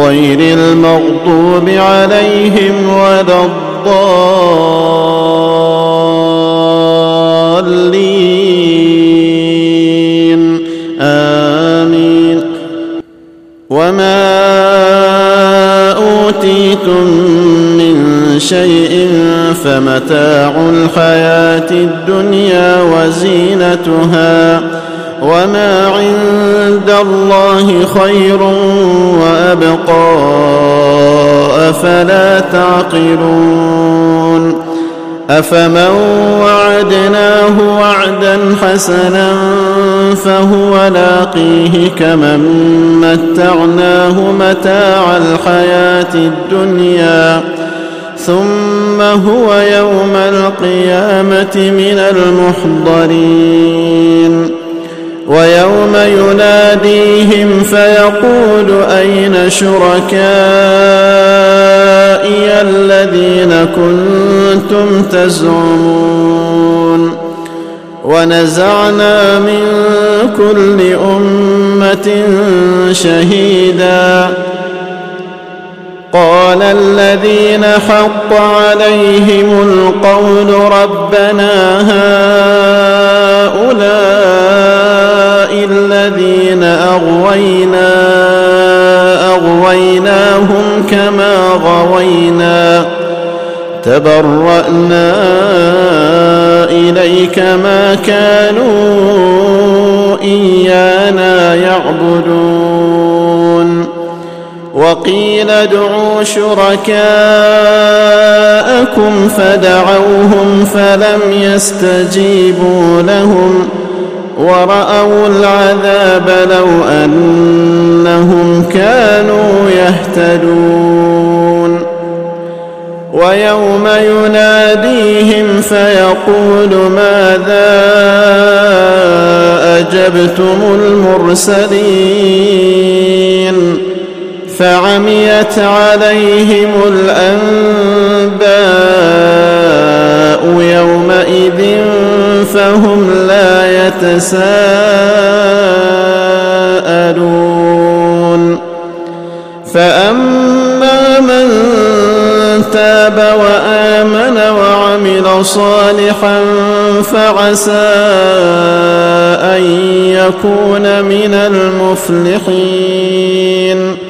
غير المغضوب عليهم ولا الضالين. آمين. وما أوتيتم من شيء فمتاع الحياة الدنيا وزينتها وما عند الله خير وابقى افلا تعقلون افمن وعدناه وعدا حسنا فهو لاقيه كمن متعناه متاع الحياة الدنيا ثم هو يوم القيامه من المحضرين ويوم يناديهم فيقول أين شركائي الذين كنتم تزعمون ونزعنا من كل أمة شهيدا قال الذين حق عليهم القول ربنا هؤلاء أغوينا أغويناهم كما غوينا. تبرأنا إليك ما كانوا إيانا يعبدون. وقيل ادعوا شركاءكم فدعوهم فلم يستجيبوا لهم. ورأوا العذاب لو أنهم كانوا يهتدون. ويوم يناديهم فيقول ماذا أجبتم المرسلين؟ فعميت عليهم الأنباء يومئذ فهم لا يتساءلون. فأما من تاب وآمن وعمل صالحا فعسى أن يكون من المفلحين.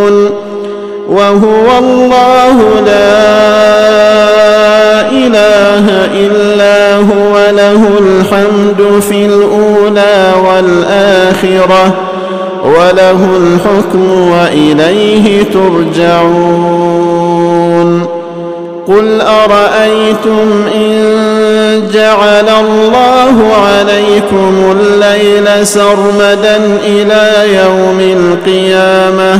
وهو الله لا إله إلا هو له الحمد في الأولى والآخرة وله الحكم وإليه ترجعون. قل أرأيتم إن جعل الله عليكم الليل سرمدا إلى يوم القيامة؟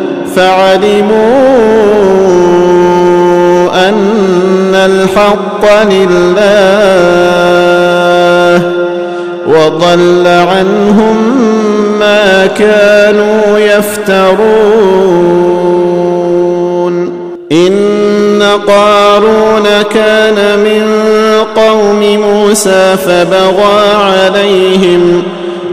فعلموا أن الحق لله وضل عنهم ما كانوا يفترون. إن قارون كان من قوم موسى فبغى عليهم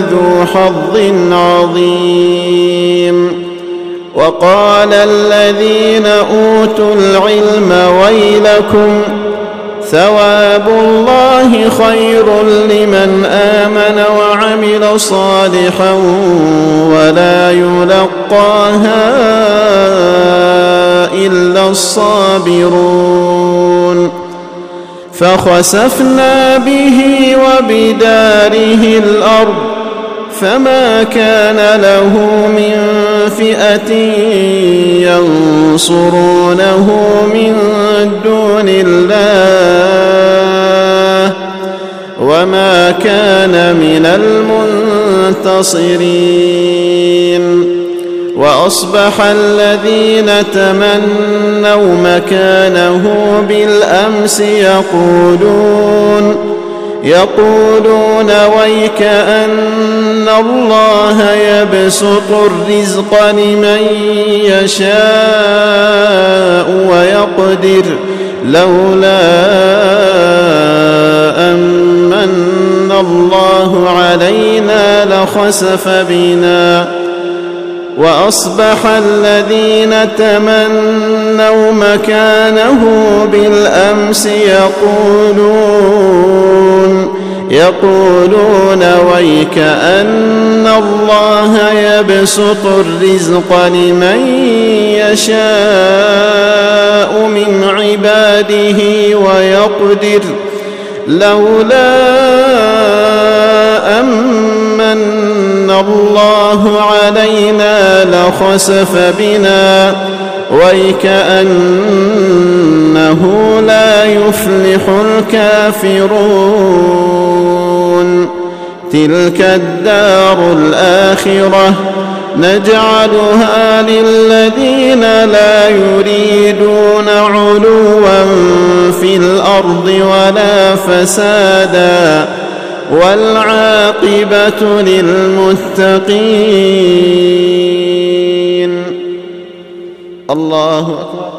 لذو حظ عظيم. وقال الذين أوتوا العلم ويلكم ثواب الله خير لمن آمن وعمل صالحا ولا يلقاها إلا الصابرون. فخسفنا به وبداره الأرض فما كان له من فئه ينصرونه من دون الله وما كان من المنتصرين واصبح الذين تمنوا مكانه بالامس يقولون يقولون ويك أن الله يبسط الرزق لمن يشاء ويقدر لولا امن الله علينا لخسف بنا وأصبح الذين تمنوا مكانه بالأمس يقولون يقولون ويك ان الله يبسط الرزق لمن يشاء من عباده ويقدر لولا أمن الله علينا لخسف بنا ويكأنه لا يفلح الكافرون. تلك الدار الآخرة نجعلها للذين لا يريدون علوا في الأرض ولا فسادا والعاقبة للمتقين. الله أكبر.